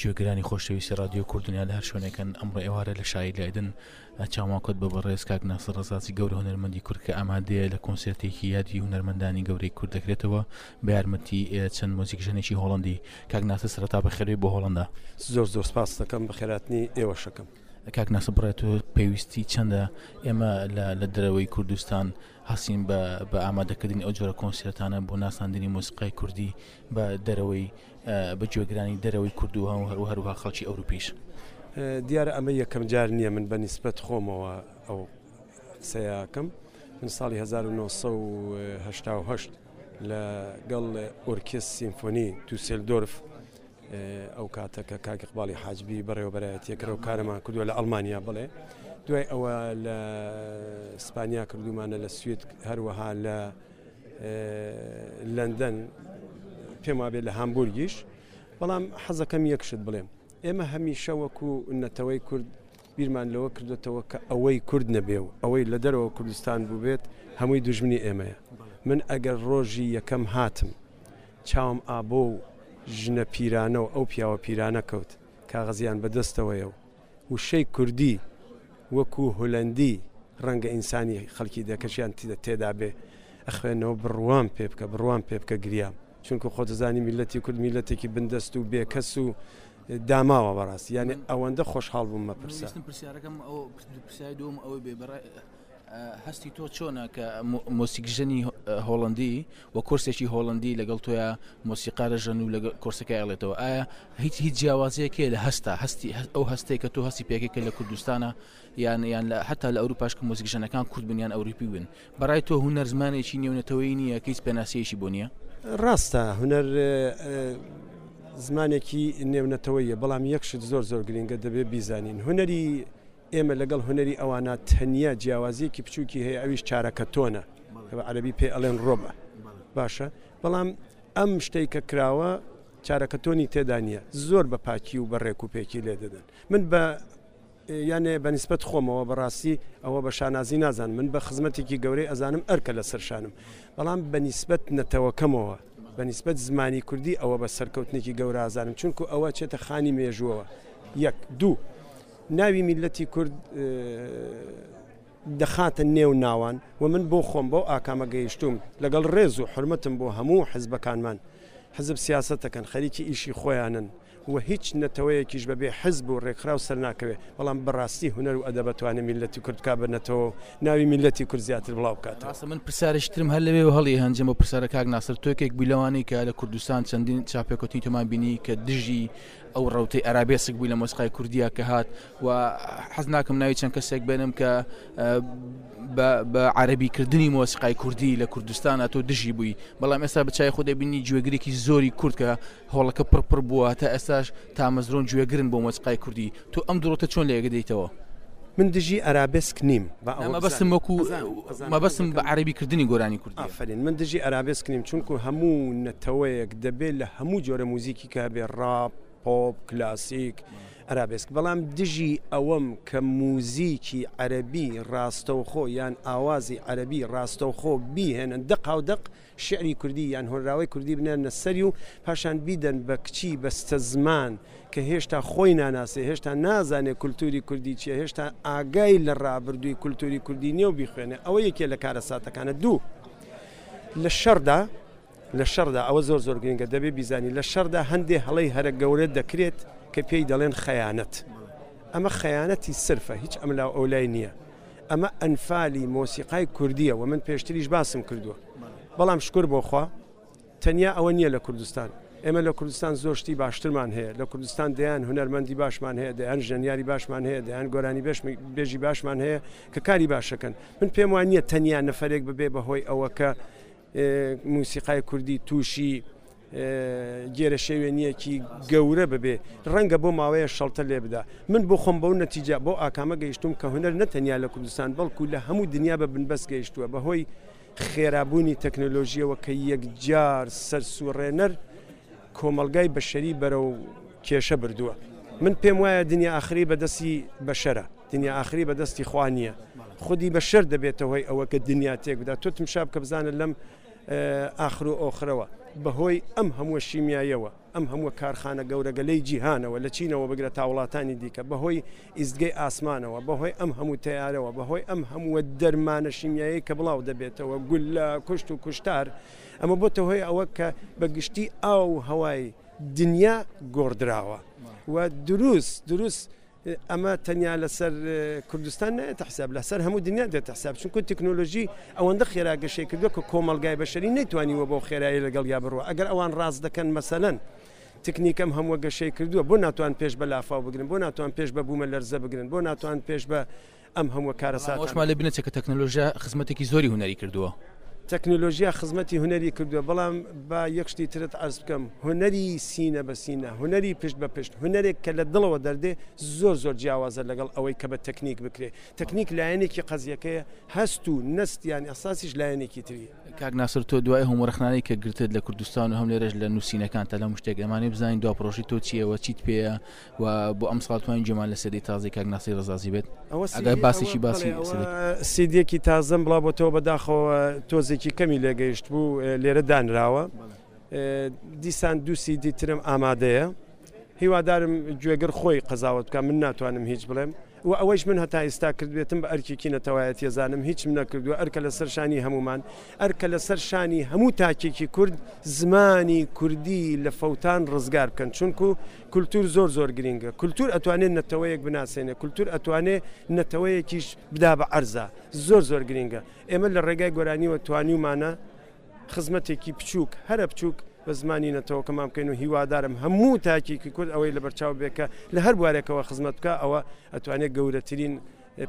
گوێگرانی خۆشەویستی ڕادیۆ کوردنیا لە هەر شوێنەکەن ئەمڕۆ ئێوارە لە شایی لایدن چاواکۆت بە بەڕێز کاک ناسر ڕزاسی گەورە هونەرمەندی کورد کە ئامادەیە لە کۆنسرتێکی یادی هونەرمەندانی گەورەی کورد دەکرێتەوە بە یارمەتی چەند مۆزیکژەنێکی هۆڵندی کاک ناسە سەرتا بەخێری بۆ هۆڵندا زۆر زۆر سپاس دەکەم بە خێراتنی ئێوەشەکەم. کاک ناسر بڕێ تۆ پێویستی چەندە ئێمە لە درەوەی کوردستان هەسین بە ئامادەکردنی ئەو جۆرە کۆنسرتانە بۆ ناساندنی موسیقای کوردی بە دەرەوەی بە جۆگرانی دەرەوەی کردووە و هەرو هەروها خەڵکی ئەوروپیش دیارە ئەمە یەکەم جار نییە من بە نیسبەت خۆمەوە ئەو قسەیەکەم من ساڵی 1970 لە گەڵ ئۆرکێس سیمفۆنی دووسێلدۆرف ئەو کاتە کە کاک ئیقباڵی حاجبی بەڕێوەبەرایەتییەک رێ و کارەمان کردووە لە ئەڵمانیا بڵێ دوای ئەوە لە ئیسپانیا کردومانە لە سوید هەروەها لە لەندەن پێم وابێت لە هامبورگیش بەڵام حەزەکەم یەک شت بڵێم ئێمە هەمیشە وەکو نەتەوەی کورد بیرمان لەوە کردوێتەوە کە ئەوەی کورد نەبێ و ئەوەی لە دەرەوە کوردستان بووبێت هەمووی دژمنی ئێمەیە من ئەگەر ڕۆژی یەکەم هاتم چاوم ئابۆ و ژنە پیرانە و ئەو پیاوە پیرانە کەوت کاغەزیان بە دەستەوەیە و وشەی کوردی وەکوو هولەندی ڕەنگە ئینسانی خەلکی دێکەشیان تێدا بێ ئەخوێنەوە بڕوام پێ بکە بڕوام پێ بکە گریام چونکوو خۆتزانی میلەتی کورد میلەتێکی بندەست و بێکەس و داماوە بەڕاستی یانێ ئەوەندە خۆشحاڵ بووم مەپرسە. هەستی تۆ چۆنە کە مۆسیکژەنی هۆڵەندی و کۆرسێکی هۆڵەندی لەگەڵ تۆیا مۆسیقارە ژەن و لە کۆرسەکە ئەڵێتەوە ئایا هیچ هیچ جیاوازەیەکێ لە هەستا هەستی ئەو هەستەیە کە تۆ هەستی پێکێکە لە کوردستانە یان یان لە هەتا لە ئەوروپاش کە مۆزیکژەنەکان کورد بنیان ئەوروپی بن بەڕای تۆ هوەر زمانێکی نێونەتەوەی نییە کەیس پێناسەیەکی بۆ نییە ڕاستە هوەر زمانێکی نێونەتەوەیە بەڵام یەکشت زۆر زۆر گرنگە دەبێت بیزانین هوەری ئێمە لەگەڵ هونەری ئەوانا تەنیا جیاوازیەکی بچوکی هەیە ئەویش چارەکە تۆنە بە عەرەبی پێ ئەلێن ڕۆبە باشە بەڵام ئەم شتەی کە کراوە چارەکە تۆنی تێدا نیە زۆر بە پاکی و بە ڕێک و پێکی لێ دەدەن من بە یانێ بەنیسبەت خۆمەوە بەڕاستی ئەوە بە شانازی نازان من بە خزمەتێکی گەورەی ئەزانم ئەرکە لە سەرشانم بەڵام بەنیسبەت نەتەوەکەمەوە بەنیسبەت زمانی کوردی ئەوە بە سەرکەوتنێکی گەورازانم چونکو ئەوە چێتە خانی مێژووەوە یەک دوو ناوی میللەتی کورد دەخاتە نێو ناوان و من بۆ خۆم بەو ئاکامە گەیشتووم لەگەڵ ڕێز و حورمەتم بۆ هەموو حزبەکانمان حزب سیاسەت دەکەن خەریکی ئیشی خۆیانن و هیچ نەتەوەیەکیش بەبێ حزب و ڕێکخراو سەرناکەوێ بەڵام بەڕاستی هونەر و ئەدەب ئەتوانێ میللەتی کورد بکا بە نەتەوە و ناوی میللەتی کورد زیاتر بڵاو بکاتەوە. ڕاستە من پرسیارێکی ترم هەر لەوێوە هەڵیهەنجێم بۆ پرسیارە کاک ناسر تۆ یەکێک بووی لەوانەی کە لە کوردستان چەندین چاپێکەوتنی تۆمان بینی کە دژی ئەو ڕەوتەی ئەرابێسک بووی لە مۆسیقای کوردیا کە هات و حەز ناکەم ناوی چەند کەسێک بێنم کە بە عربی کردنی مۆسیقای کوردی لە کوردستان تۆ دژی بووی بەڵام ئێستا بچای خۆ دەبینی گوێگرێکی زۆری کورد کە هۆڵەکە پڕپڕ بووە تا ئێستاش تامەزرۆن گوێگرن بۆ مۆسیقای کوردی تۆ ئەم دڕۆتە چۆن لێگەدەیتەوە من دژی ئەرابسک نیم بەستم وەکو مەبەستم بە عربی کردنی گۆرانی کوردی فەرین من دژی ئەرابسک نیم چونکو هەموو نەتەوەیەک دەبێت لە هەموو جۆرە موزیکی کە بێ ڕاپ، پۆپ، کلاسیک، ئەرابێسک بەڵام دژی ئەوەم کە موزیکی عەرەبی ڕاستەوخۆ یان ئاوازی عەرەبی ڕاستەوخۆ بیهێنن دەقاو دەق شیعری کوردی یان هۆنراوەی کوردی بنێرنە سەری و پاشان بیدەن بە کچی بەستەزمان کە هێشتا خۆی ناناسێ هێشتا نازانێ کولتوری کوردی چیە هێشتا ئاگای لە ڕابردووی کولتوری کوردی نیە و بیخوێنێ ئەوە یەکێ لە کارەساتەکانە دوو لە شەڕدا لە شەڕدا، ئەوە زۆر زۆر گرنگە، دەبێت بیزانیت لە شەڕدا هەندێک هەڵەی هەرە گەورە دەکرێت کە پێی دەڵێن خەیانەت. ئەمە خەیانەتی سرفە، هیچ ئەملاو ئەولای نییە. ئەمە ئەنفالی مۆسیقای کوردییە و من پێشتریش باسم کردووە. بەڵام شکور بۆ خوا تەنیا ئەوە نییە لە کوردستان. ئێمە لە کوردستان زۆر شتی باشترمان هەیە. لە کوردستان دەیان هونەرمەندی باشمان هەیە، دەیان ژەنیاری باشمان هەیە، دەیان گۆرانیبێژی باشمان هەیە کە کاری باش ئەکەن. من پێم وا نییە تەنیا نەفەرێک ببێت بە هۆی ئەوە کە موسیقای کوردی تووشی گێرەشێوێنییەکی گەورە ببێ ڕەنگە بۆ ماوەیە شەڵتە لێ بدا من بۆ خۆم بەو نەتیجە بۆ ئاکامە گەیشتوم کە هوەر نەتەنیا لە کوردستان بەڵکو لە هەموو دنیا بە بنبەست گەیشتووە بەهۆی خێرابوونی تەکنۆلۆژیەوە کە یەکجار سەرسوڕێنەر کۆمەڵگای بەشەری بەرەو کێشە بردووە من پێم وایە دنیا ئاخری بە دەستی بەشەرە دنیا ئاخری بە دەستی خوا نییە خودی بە شەر دەبێتە هۆی ئەوە کە دنیا تێک بدات تۆ تمشاب کە بزانە لەم ئاخر و ئۆخرەوە بەهۆی ئەم هەمووە شیمیایەوە ئەم هەمووە کارخانە گەورەگەلەی جیهانەوە لە چینەوە بگرە تا وڵاتانی دیکە بەهۆی ئیزگەی ئاسمانەوە بەهۆی ئەم هەموو تیارەوە بەهۆی ئەم هەمووە دەرمانە شیمیایی کە بڵاو دەبێتەوە گول لە کوشت و کوشتار ئەمە بۆتە هۆی ئەوە کە بە گشتی ئاو و هەوای دنیا گۆڕدراوە و دروست دروست ئەمە تەنیا لەسەر کوردستان نایێتە حساب لەسەر هەموو دنیا دێتە حساب چونکو تەکنۆلۆژی ئەوەندە خێرا گەشەی کردو کە کۆمەلگای بەشەری نەیتوانیوە بۆ خێرایی لەگەڵ یا بڕوە ئەگەر ئەوان ڕاست دەکەن مەسەلەن تکنیکەم هەمووە گەشەی کردووە بۆ ناتوان پێش بە لافاو بگرن بۆ ناتوان پێش بە بوومە لەرزە بگرن بۆ ناتوان پێش بە ئەم هەمووە کارەساتانە. بەڵام ئەوەشمان لێ بنەچە کە تەکنەلۆژیا خزمەتێکی زۆری هونەری کردووە. تەکنەلۆژیا خزمەتی هونەری کردووە، بەڵام با یەک شتی ترت عەرز بکەم، هونەری سینە بە سینە، هونەری پشت بە پشت، هونەرێک کە لە دڵەوە دەردێ، زۆر زۆر جیاوازە لەگەڵ ئەوەی کە بە تەکنیک بکرێ. تەکنیک لایەنێکی قەزییەکەیە، هەست و نەست یان ئیحساسیش لایەنێکی تری. کاک ناسر تۆ دوای ئەو هەموو رەخنانەی کە گرتت لە کوردستان و هەم لێرەش لە نووسینەکانتا لە هەموو شتێک، ئەمانەی بزانین دوا پرۆژەی تۆ چییە و چیت پێیە و بۆ ئەم ساڵ توانین جێمان لە سێدی تازی کاک ناسری ڕەزازی بێت ئەگەر باسێکی باسی سیدیەکی تازەم بڵا بۆتەوە بەداخەوە تۆزێکی کەمی لێگەیشت بوو لێرە دانراوە دیسان دوو سیدی ترم ئامادەیە هیوادارم گوێگر خۆی قەزاوت بکە من ناتوانم هیچ بڵێم وە ئەوەیش من هەتا ئیستا کردبێتم بە ئەرکێکی نەتەوایەتی ئەزانم هیچم نەکردوە ئەرکە لەسەر شانی هەموومان ئەرکە لەسەر شانی هەموو تاکێکی کورد زمانی کوردی لە فەوتان ڕزگار بکەن چونکو کولتور زۆر زۆر گرینگە کولتور ئەتوانێ نەتەوەیەک بناسێنێ کولتور ئەتوانێ نەتەوەیەکیش بدا بە عەرزا زۆر زۆر گرینگە ئێمە لە ڕێگای گۆرانیوە توانیومانە خزمەتێکی بچووک، هەرە بچووک، بە زمانی نەتەوەکەمان بکەین و هیوادارم هەموو تاکێکی کورد ئەوەی لەبەرچاو بێت کە لە هەر بوارێکەوە خزمەت بکات ئەوە ئەتوانێت گەورەترین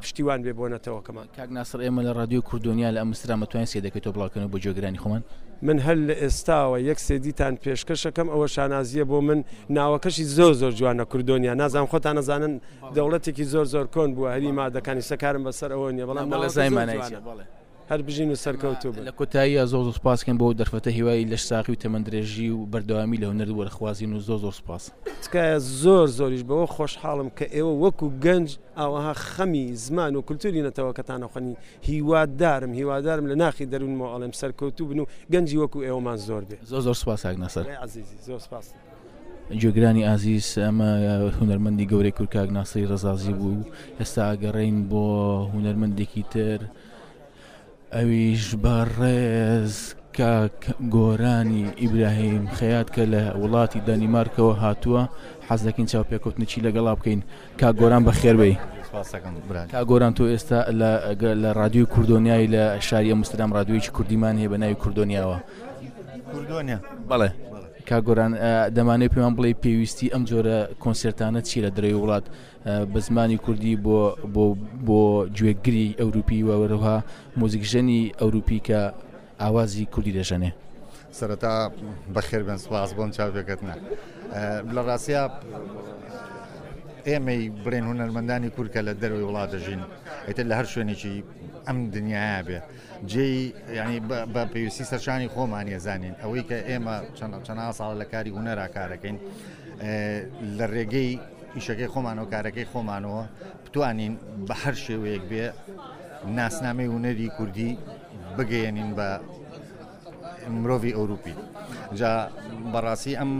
پشتیوان بێت بۆ نەتەوەکەمان. کاک ناسڕ ئێمە لە ڕادیۆی کوردۆنیا لە ئەمستردام ئەتوانین سێدەکەی تۆ بڵاوکەینەوە بۆ گوێگرانی خۆمان؟ من هەر لە ئێستاوە یەک سێدیتان پێشکەش ئەکەم ئەوە شانازییە بۆ من ناوەکەشی زۆر زۆر جوانە کوردۆنیا نازانم خۆتان ئەزانن دەوڵەتێکی زۆر زۆر کۆن بووە هەری مادەکانی سە کارم بەسەر ئەوە نییە بەڵام ناوەکەی زۆر جوانە. هەر بژین و سەرکەوتوو بن. لە کۆتاییا زۆر زۆر سپاسکەم بۆ ئەو دەرفەتە هیوای لەش ساغی و تەمەن درێژی و بەردەوامی لە هونەرت وەرخوازین و زۆر زۆر سپاس. تکایە زۆر زۆریش بەوە خۆشحاڵم کە ئێوە وەکو گەنج ئاوەها خەمی زمان و کلتوری نەتەوەکەتان ئەخۆنی هیوا دارم هیوا دارم لە ناخی دەرونمەوە ئەڵێم سەرکەوتوو بن و گەنجی وەکو ئێوەمان زۆر بێ. زۆر زۆر سپاس کاک ناسر. برای عەزیزی زۆر سپاس. گوێگرانی ئازیز ئەمە هونەرمەندی گەورەی کورد کاک ناسری رەزازی بوو ئێستا ئەگەڕێین بۆ هونەرمەندێکی تر. ئەویش بەڕێز کاک گۆرانی ئیبراهیم خەیات کە لە وڵاتی دەنیمارکەوە هاتووە حەز دەکەین چاو پێکوتنیی لەگەڵا بکەین کا گۆران بە خێربەی کا گۆران تۆ ئێستا لە رادیوی کوردۆنیایی لە شاریە مسترام رادیویی کوردیمان هەیە بە ناوی کوردۆنیاوە کوردۆنیا بەڵێ کا گۆران دەمانێت پێمان بڵێ پێویستی ئەم جۆرە کۆنسرتانە چی لە درەوی وڵات بە زمانی کوردی بۆ بۆ بۆ گوێگری ئەوروپی وەوەرەوە موزیکژەنی ئەوروپی کە ئاوازی کوردی دەژەنێ سەرەتا بەخێر بێن سپاس بۆم چاپێکەتنە لە ڕاستە ئێمەی بڵێن هوەرمەندانی کورکە لە دەروی وڵات دەژین ئەتر لە هەر شوێنێکی ئەم دنیاە بێ جێی یعنی بە پێویستی سەرشانی خۆمانە زانین ئەوەی کە ئێمە چەند چەنا ساڵ لە کاری هوەرا کارەکەین لە ڕێگەی ئیشەکەی خۆمانەوە کارەکەی خۆمانەوە بتوانین بە هەر شێوەیەک بێ ناسنامەی هوەری کوردی بگەێنین بە مرۆڤی ئەوروپی جا بەڕاستی ئەم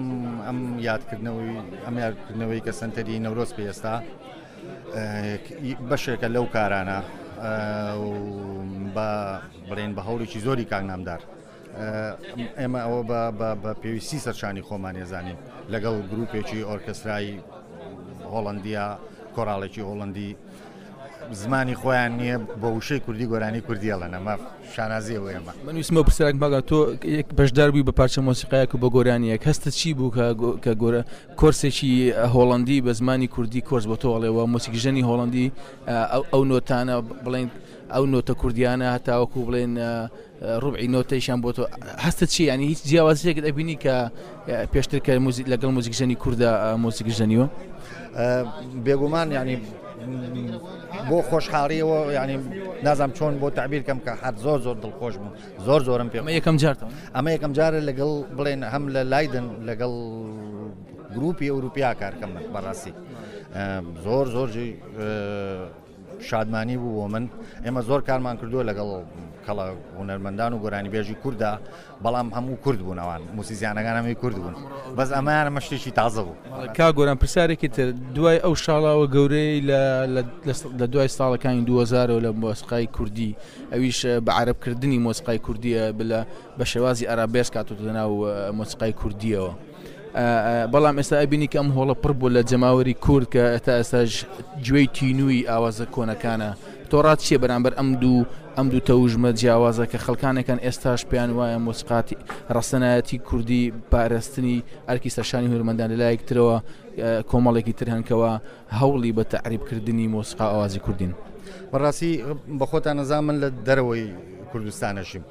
ئەم یادکردنەوەی ئەم یادکردنەوەی کە سنتەری نەورۆز پێ ئێستا بەشێکە لەو کارانە بە بڵێن بە هەوڵێکی زۆری کاکنامدار ئێمە ئەوە بە پێویستی سەرچانی خۆمان ێزانین لەگەڵ گرروپێکی ئۆرکسترای هۆڵندیا کۆراڵێکی هۆڵندی زمانی خۆیان نییە بە وشەی کوردی گۆرانی کوردی ئەڵێن ئەمە شانازیە بۆ ئێمە من ویسمە پرسیارێک ماگا تۆ یەک بەشدار بووی بە پارچە مۆسیقایەک و بە گۆرانیەک هەستت چی بوو کە گۆ- کە گۆرە کۆرسێکی هۆڵندی بە زمانی کوردی کۆرس بۆ تۆڵێەوە مۆسیکژەنی هۆڵندی ئە، ئەو ئەو نۆتانە بڵێن ئەو نۆتە کوردیانە هەتاوەکو بڵێن ئە، ڕوبعی نۆتەیشیان بۆ تۆ هەستت چییە؟ یانی هیچ جیاوازییەکت ئەبینی کە پێشتر کە موزیک لەگەڵ موزیکژەنی کوردە موزیک ژەنیوە؟ بێگومان یانی بۆ خۆشحاڵیەوە ینی نازانام چۆن بۆ تعبیر کەم کە حەت زۆر زۆر دڵخۆش بوو زۆر زۆرم پێ ئەمە یەکەم جار ئەمە یەکەم جارە لەگەڵ بڵێن هەم لە لایدن لەگەڵ گروپی ئەوروپیا کارکەم بەڕاستی زۆر زۆر شادمانی بوو بۆ من ئێمە زۆر کارمان کردووە لەگەڵ کەڵە هوەرمەندان و گۆرانیبێژی کووردا بەڵام هەموو کورد بوون ئەوان موسیزیانەکان هەمی کورد بوون بەس ئەمان مەشتێکی تازە بوو کا گۆران پرسیارێکی تر دوای ئەو شاڵاوە گەورەی لە دوای ساڵەکانی 2000 لە مۆسقای کوردی ئەویش بە عربکردنی مۆسقای کوردیە بلە بە شێوازی ئەرابێس کاتۆ دەنا و مۆسقای کوردیەوە. بەڵام ئێستا ئەبینی کە ئەم هۆڵە پڕ بوو لە جەماوەری کورد کە ئەتا ئێستاش گوێی تینووی ئاوازە کۆنەکانە تۆ ڕات چیە بەرامبەر ئەم دوو ئەم دوو تەوژمە جیاوازە کە خەڵکانێکان ئێستاش پێیان وایە مۆسقاتی ڕەسەنایەتی کوردی پارستنی ئەرکی سەرشانی هورمەندان لەلایەک ترەوە کۆمەڵێکی تر هەنکەوە هەوڵی بە تەعریبکردنی مۆسقا ئاوازی کوردین بەڕاستی بەخۆتان نەزان من لە دەرەوەی کوردستانەشیم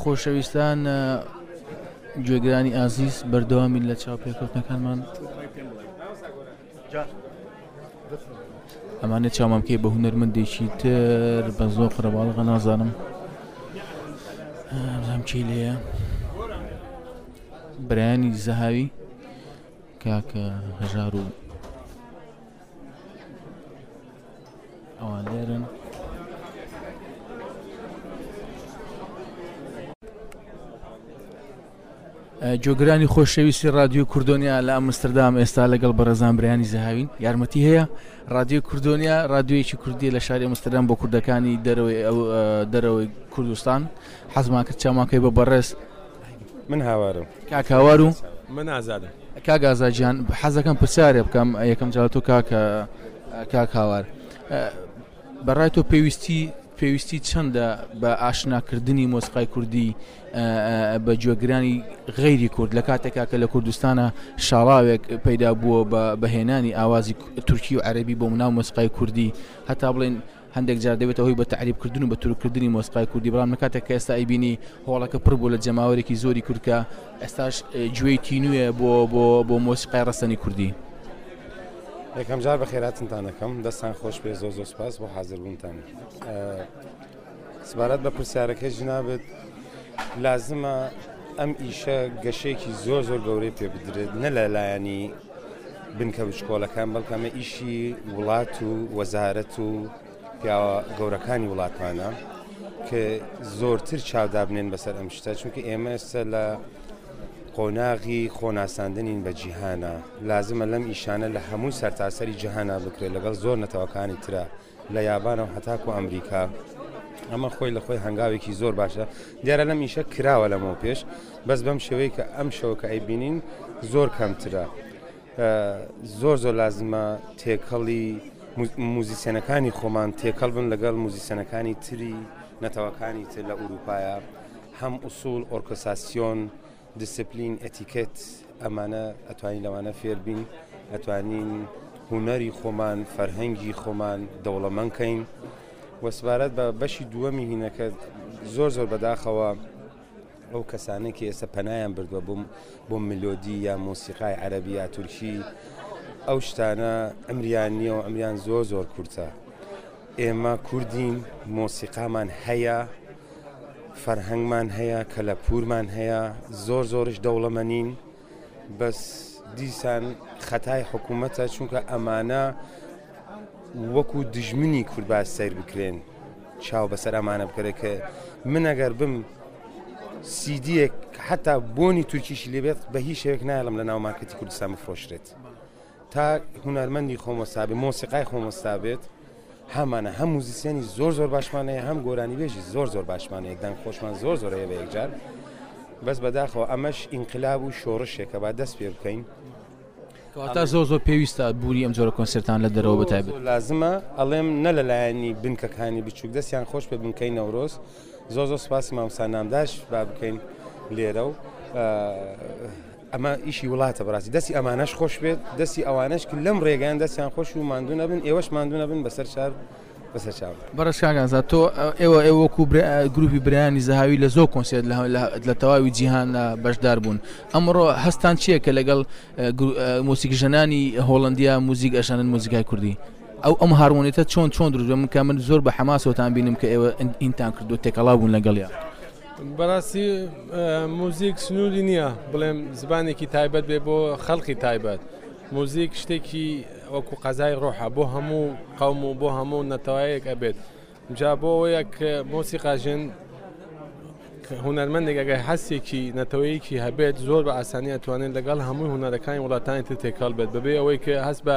خۆشەویستان گوێگرانی ئازیز بەردەوامین لە چاو پێکوتنەکانمان ئەمانە چاومامکەی بە هوەرمەندێکی تر بە زۆر قرەباڵغە نازانم ئەمچی لێە برایانی زەهاوی کاکە هەژار و ئەوان لێرن جۆگرانی خۆشەویستی رادیو کوردۆنیا لە ئەمستردام ئێستا لەگەڵ بەڕێزان برانی زەهاوین یارمەتی هەیە رادیو کوردۆنیا رادیویەکی کوردی لە شاری ئەمستردام بۆ کوردەکانی دەرەوەی ئەو دەرەوەی کوردستان حەزمان کرد چاماکەی بە بەڕێز من هاوارم. کاک هاوار و؟ من ئازادم. کاک ئازاد گیان حەزەکەم پرسیارێ بکەم یەکەم جار تۆ کاکە کاک هاوار بەڕای تۆ پێویستی پێویستی چەندە بە ئاشناکردنی مۆسقای کوردی بە گوێگرانی غەیری کورد لە کاتێکا کە لە کوردستانە شاڵاوێک پەیدا بووە بە بەهێنانی ئاوازی تورکی و عەربی بۆ مناو مۆسقای کوردی هەتا بڵێن هەندێک جار دەبێتە هۆی بە تەعریب کردن و بە تورک کردنی مۆسقای کوردی بەڵام لە کاتێک کە ئێستا ئەیبینی هۆڵەکە پڕ بوو لە جەماوەرێکی زۆری کورد کە ئێستاش گوێی تینوویە بۆ بۆ بۆ مۆسیقای ڕەسەنی کوردی یەکەم جار بە خێراتنتان دەکەم دەستان خۆش پێ زۆ زۆ سپاس بۆ حاضربوونتان سبارەت بە پرسیارەکە ژنابێت لازمە ئەم ئیشە گەشێکی زۆر زۆر گەورەی پێ بدرێت نە لە لایەنی بنکە بچکۆلەکان بەڵکە ئەمە ئیشی وڵات و وەزارەت و پیاوە گەورەکانی وڵاتمانە کە زۆرتر چاودابنێن بەسەر ئەم شتە چونکە ئێمە ئێستا لە قۆناغی خۆناساندنین بە جیهانە لازمە لەم ئیشانە لە هەموو سەرتاسەری جیهانە بکرێت لەگەڵ زۆر نەتەوەکانی تررا لە یابانەوە هەتاکوو ئەمریکا، ئەمە خۆی لە خۆی هەنگاوێکی زۆر باشە، دیارە لەم ئیشە کراوە لەمەو پێش، بەس بەم شێوەی کە ئەم شەوە کە ئەیبینین زۆر کەمترە، زۆر زۆر لازمە تێکەڵی موزیسیەنەکانی خۆمان تێکەڵ بن لەگەڵ موزیسیەنەکانی تری نەتەوەکانی تر لە ئورووپایا هەم ئوسوڵ ئۆرکۆساسیۆن دیسپلین، ئەتیکێت ئەمانە ئەتوانین لەوانە فێربین، ئەتوانین هونەری خۆمان، فەرهەنگی خۆمان دەوڵەمەند کەین. وەسبارەت بە بەشی دووەمی هینەکە زۆر زۆر بەداخەوە ئەو کەسانە کە ئێستا پەنایان بردووە بووم بۆ ملۆدی یا مۆسیقای عەربی یا تورکی ئەو شتانە ئەمریان نییە و ئەمریان زۆر زۆر کورتە ئێمە کوردین، مۆسیقامان هەیە، فەرهەنگمان هەیە، کەلەپوورمان هەیە، زۆر زۆرش دەوڵەمەنین، بەس دیسان خەتای حکوومەتە، چونکە ئەمانە وەکو دژمنی کورد با سەیر بکرێن، چاو بەسەر ئەمانە بکەرێ کە من ئەگەر بم سیدیەک حتا بۆنی تورکیشی لێبێت بە هیچ شێوەیەک نایەڵم لە ناو مارکەتی کوردستان بفرۆشرێت. تا هونەرمەندی خۆم وەستا بێت مۆسیقای خۆم وەستا بێت هەمانە هەم موزیسیانی زۆر زۆر باشمان هەیە هەم گۆرانی بێژی زۆر زۆر باشمان هەیە دەنگ خۆشمان زۆر زۆر هەیە بە یەکجار بەس بەداخەوە ئەمەش ئینقلاب و شۆڕشێکە با دەست پێ بکەین کەواتە زۆر زۆر پێویستە بوونی ئەم جۆرە کۆنسرتان لە دەرەوە بەتای بێت لازمە ئەڵێم نە لە لایەنی بنکەکانی بچووک دەستیان خۆش پێ بنکەی نەورۆز زۆ زۆ سپاسی مامسا نامداش با بکەین لێرە و ئەمە ئیشی وڵاتە بەڕاستی دەستی ئەمانەش خۆشبێت دەستی ئەوانەش کە لەم ڕێگەیان دەستیان خۆش و ماندوو نەبن ئێوەش ماندوو نەبن بەسەر شار بەسەر چاو بەڕێز کاک ئازاد تۆ ئێوە ئێوە وەکوو گروپی برایانی زەهاوی لە زۆر کۆنسێرت لە لە تەواوی جیهاندا بەشدار بوون ئەمڕۆ هەستان چییە کە لەگەڵ موسیک ژەنانی هۆڵندیا موزیک ئەشانن موزیکای کوردی ئەو ئەم هارمۆنیتە چۆن چۆن دروست بە من کە من زۆر بە حەماسەوەتان بینم کە ئێوە ئینتان کردو تێکەڵا بوون لەگەڵیان بەڕاستی موزیک سنووری نییە بڵێم زبانێکی تایبەت بێ بۆ خەڵقی تایبەت موزیک شتێکی وەکو قەزای ڕۆحە بۆ هەموو قەوم و بۆ هەموو نەتەوەیەک ئەبێت جا بۆ یەک مۆسی قاژێن هونەرمەندێک ئەگەر حەسێکی نەتەوەیەکی هەبێت زۆر بە ئاسانی ئەتوانێت لەگەڵ هەموو هونەرەکانی وڵاتانی تر تێکەڵ بێت بەبێ ئەوەی کە هەست بە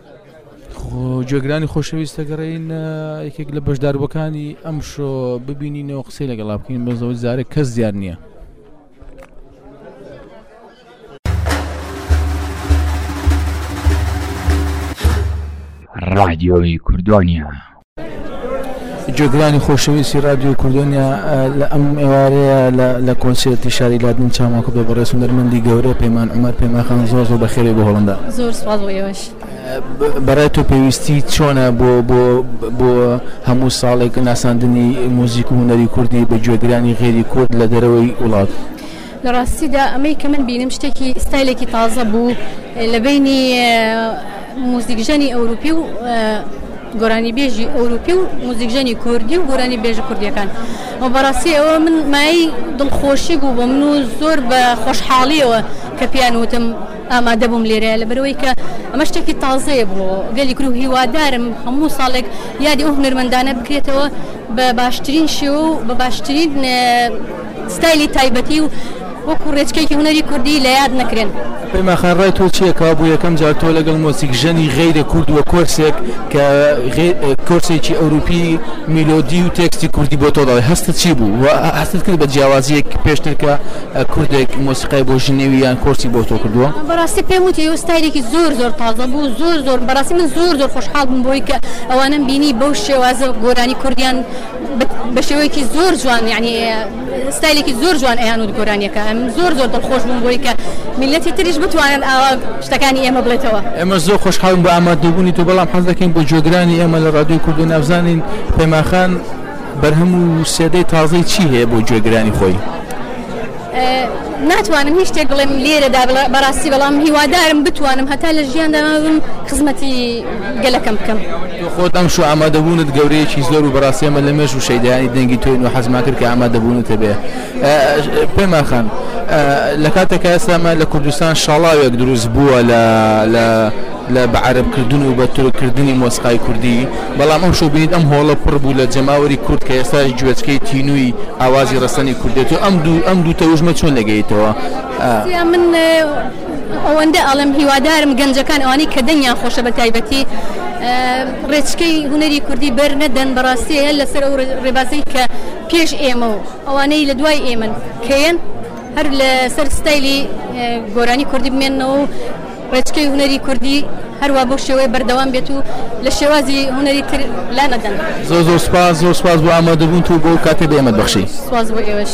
گوێگرانی خۆشەویست دەگەڕێین یەکێک لە بەشداربەکانی ئەم شۆ ببینینەوە قسەی لەگەڵا بکەین بە زەوت زارێک کەس دیار نییە. ڕادیۆی کوردۆنیە. گوێگرانی خۆشەویستی رادیۆی کوردۆنیا لە ئەم ئێوارەیە لە کۆنسێرتی شاری لادن چاوماکو بێ بەڕێز و نەرمەندی گەورە پەیمان عمر پەیمانخان زۆر زۆر بەخێرێ بۆ هۆڵندا زۆر سواز بۆ ئێوەش بەڕای تۆ پێویستی چۆنە بۆ بۆ بۆ هەموو ساڵێک ناساندنی موزیک و هوەری کوردی بە گوێگرانی غێری کورد لە دەرەوەی وڵات. لە ڕاستیدا ئەمەی کە من بینم شتێکی ستایلێکی تازە بوو لە بینی موزیکژەنی ئەوروپی و گۆرانی بێژی ئەوروپی و موزیکژەنی کوردی و گۆرانی بێژە کوردیەکان و بەڕاستی ئەوە من مای دڵخۆشی بوو بۆ من و زۆر بە خۆشحاڵیەوە کە پیان وتم ئامادە بووم لێرە لە بەرەوەی کە ئەمە شتێکی تازەیە بۆ گەلی کرو هیوادارم هەموو ساڵێک یادی ئەو هونەرمەندانە بکرێتەوە بە باشترین شێوە و بە باشترین ستایلی تایبەتی و وەکو ڕێچکەیەکی هونەری کوردی لە یاد نەکرێن. پەیمان خان ڕای تۆ چییە کەوابوو یەکەم جار تۆ لەگەڵ مۆسیکژەنی غەیرە کورد وە کۆرسێک کە کۆرسێکی ئەوروپی میلۆدی و تێکستی کوردی بۆ تۆ دەڵێ هەستت چی بوو و هەستت کرد بە جیاوازیەک پێشتر کە کوردێک مۆسیقای بۆ ژنێوی یان کۆرسی بۆ تۆ کردووە بەڕاستی پێم وتی ئەو ستایلێکی زۆر زۆر تازە بوو زۆر زۆر بەڕاستی من زۆر زۆر خۆشحاڵ بووم بۆی کە ئەوانم بینی بەو شێوازە گۆرانی کوردیان بە شێوەیەکی زۆر جوان یعنی ستایلێکی زۆر جوان ئەیان و گۆرانیەکە ئەم زۆر زۆر دڵخۆش بووم بۆی کە میلەتی تریش بتوانن ئاوا شتەکانی ئێمە بڵێتەوە ئێمە زۆر خۆشحاڵم بە ئامادەبوونی تۆ بەڵام حەز دەکەین بۆ جۆگرانی ئێمە لە ڕادیۆی کوردی نابزانین پەیماخان بەرهەم و سێدەی تازەی چی هەیە بۆ جۆگرانی خۆی ناتوانم هیچ شتێک بڵێم لێرەدا بەڕاستی بەڵام هیوادارم بتوانم هەتا لە ژیاندا مابم خزمەتی گەلەکەم بکەم. تۆ خۆت ئەمشۆ ئامادەبوونت گەورەیەکی زۆر بوو بەڕاستی ئێمە لە مێژوو شەیدایانی دەنگی تۆین و حەزمان کرد کە ئامادەبوونت هەبێ پەیمان خان لە کاتێکا ئێستا ئەمە لە کوردستان شاڵاوێک دروست بووە لە لە بە عەرەب کردن و بە تورک کردنی مۆسقای کوردی، بەڵام ئەو شەوبینیت ئەم هۆڵە پڕ بوو لە جەماوەری کورد کە ئێستاش گوێچکەی تینووی ئاوازی ڕەسەنی کوردە تۆ ئەم دوو ئەم دوو تەوژمە چۆن دەگەیتەوە ئە. خویا من ئەوەندە ئەڵێم هیوادارم گەنجەکان ئەوانەی کە دەنگیان خۆشە بە تایبەتی ڕێچکەی هونەری کوردی بەر نەدەن بەڕاستی هەر لەسەر ئەو ڕێبازەی کە پێش ئێمە و ئەوانەی لە دوای ئێمەن کەیەن هەر لە سەر ستایلی گۆرانی کوردی بمێنەوە و ڕێچکەی هونەری کوردی هەروا بەو شێوەیە بەردەوام بێت و لە شێوازی هونەری تر لا نەدەن. زۆر زۆر سوپاس زۆر سوپاس بۆ ئامادەبوونت و بۆ کاتەی بە ئێمەت بەخشی. سوپاس بۆ ئێوەش.